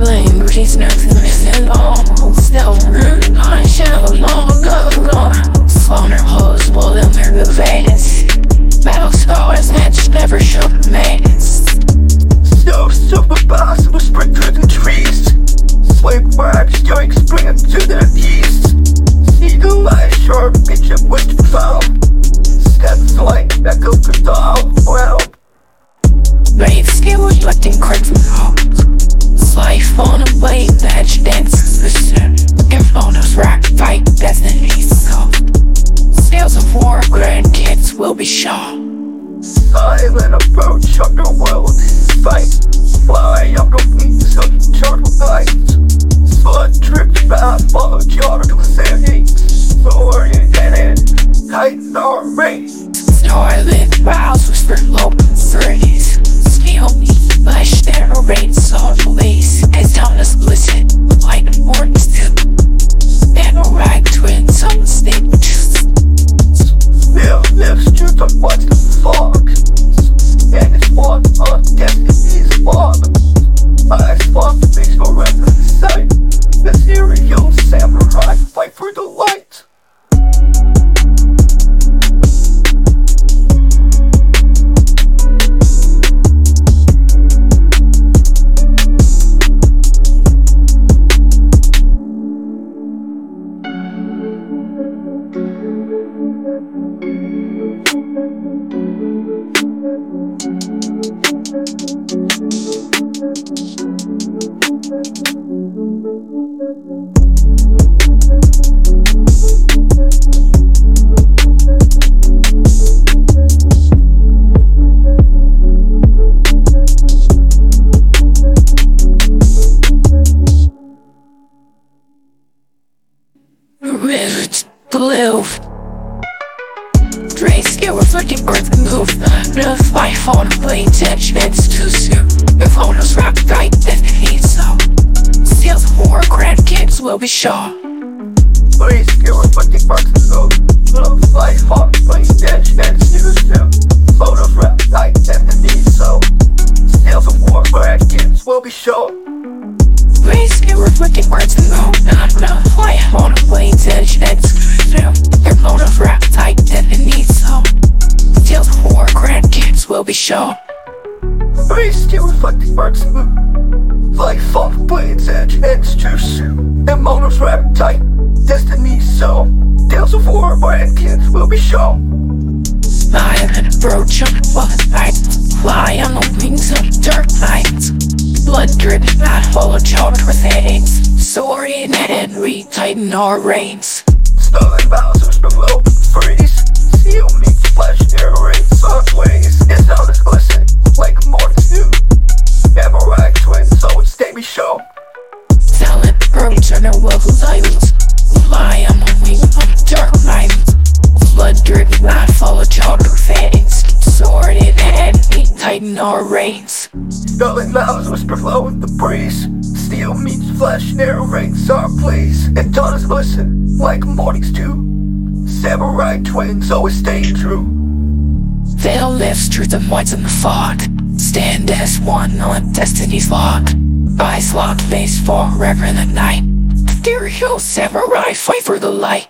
blame, she's nothing missing all. Still, I shall long go. Sloan her hoes, while in their evaders. Battle scars, match never show the maidens. So super boss will spring through the trees. Slave wax, yoinks, bring them to their knees. Eagle eye, sharp, bitch, witch Life on a blade that dances the sun. Infonos rock fight destiny so. Sales of war, grandkids will be shown. silent approach underworld. Fight, fly up the wings of charnel nights. Blood drips back, follow charnel settings. Oriented, tighten our race. Starlit bows whisper low threes. Steel me, flesh narrate salt police. Blue. Skill reflecting birth and move. No life on a blade edge, it's too soon. If owners rock right, then he's so. Seals of war, grandkids will be sure. Please skill reflecting and move. Love life on place edge and snooze them. Photos rap night destiny so. Snails of war kids will be. Dre skill reflecting birth and move. No life on a blade edge, grandkids will be sure. Please skill reflecting marks and move. Blades edge ends too soon. And motives rap tight. Destiny so. Tales of war kids will be shown. Smile and approach on what I fly on the wings of dark nights. Blood dripping, not follow charged with AIDS. Sorry and Henry tighten our reins. Stolen Bowser's below Silent approach on the world silence. Fly on the wings of dark nights. Blood dripping, not follow charged with AIDS. Sorry and Henry tighten our reins. Stolen Bowser's below the breeze. Steel meets flesh narrates our place. And daughters listen like mornings do. Samurai twins always stay true. Veil lifts truth and whites in the fog. Stand as one on destiny's log. Eyes locked, face forever in the night. Ethereal samurai fight for the light.